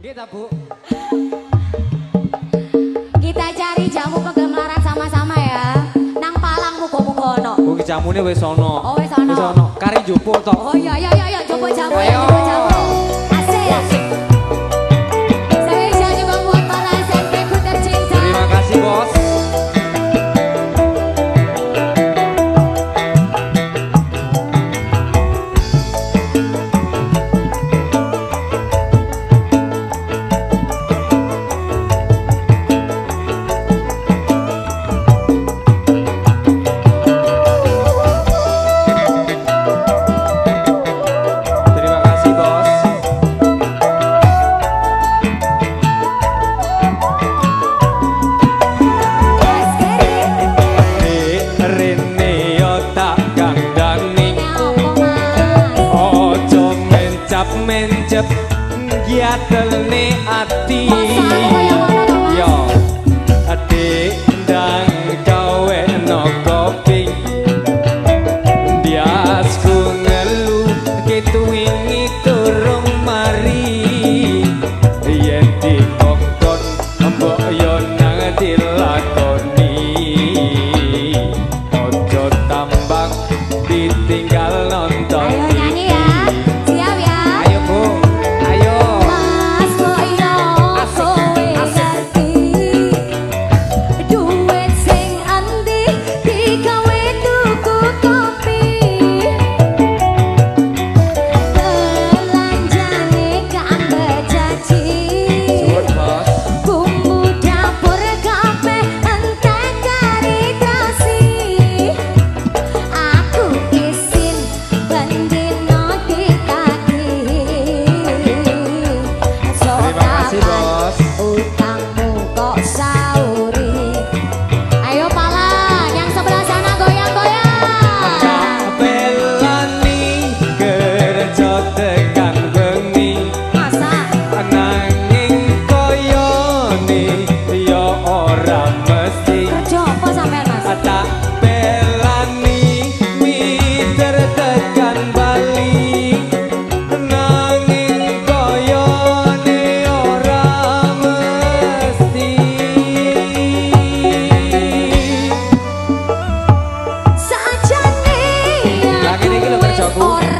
Kita Bu. Kita cari jamu kegemaran sama-sama ya. Nang palang muga-muga ono. Oh, Bu jamune wesono. Oh wesono. Kari jupu to. Oh iya iya iya, iya jupu jamu. Ayo. jet mm, jadel ne ati. 哦。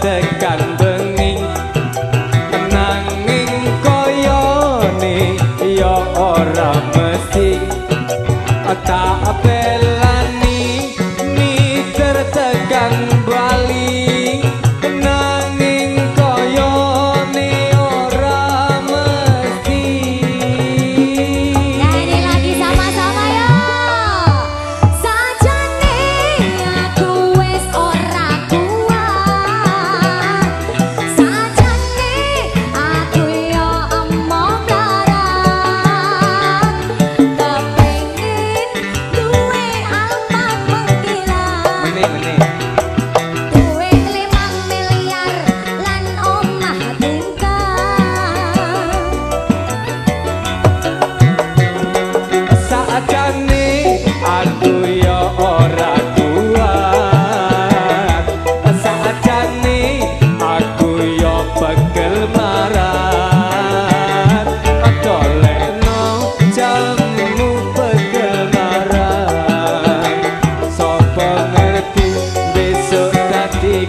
tekan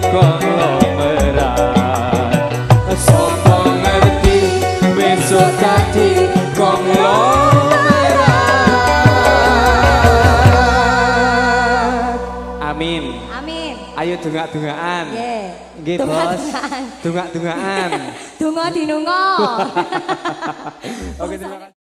konglomerat Sopo ngerti besok tadi konglomerat Amin Amin Ayo dungak-dungaan yeah. Dungak-dungaan. Oke, terima kasih.